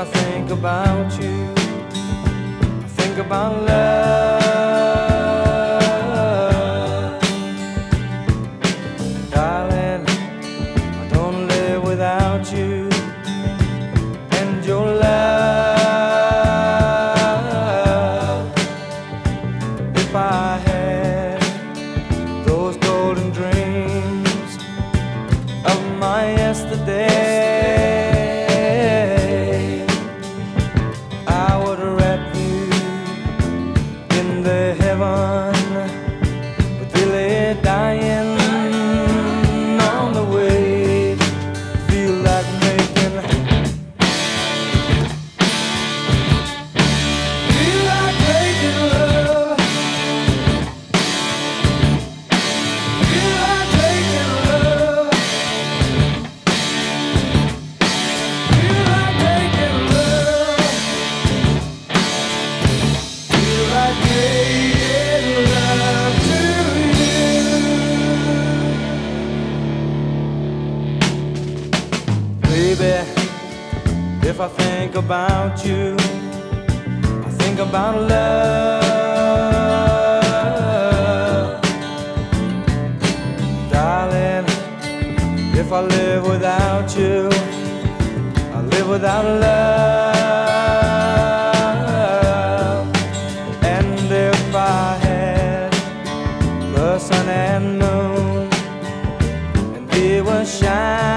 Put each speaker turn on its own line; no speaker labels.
I think about you, I think about love. Darling, I don't live without you and your love. If I had those golden dreams of my yesterday. About you, I think about love. Darling, if I live without you, I live without love. And if I had the sun and moon, and they were shining,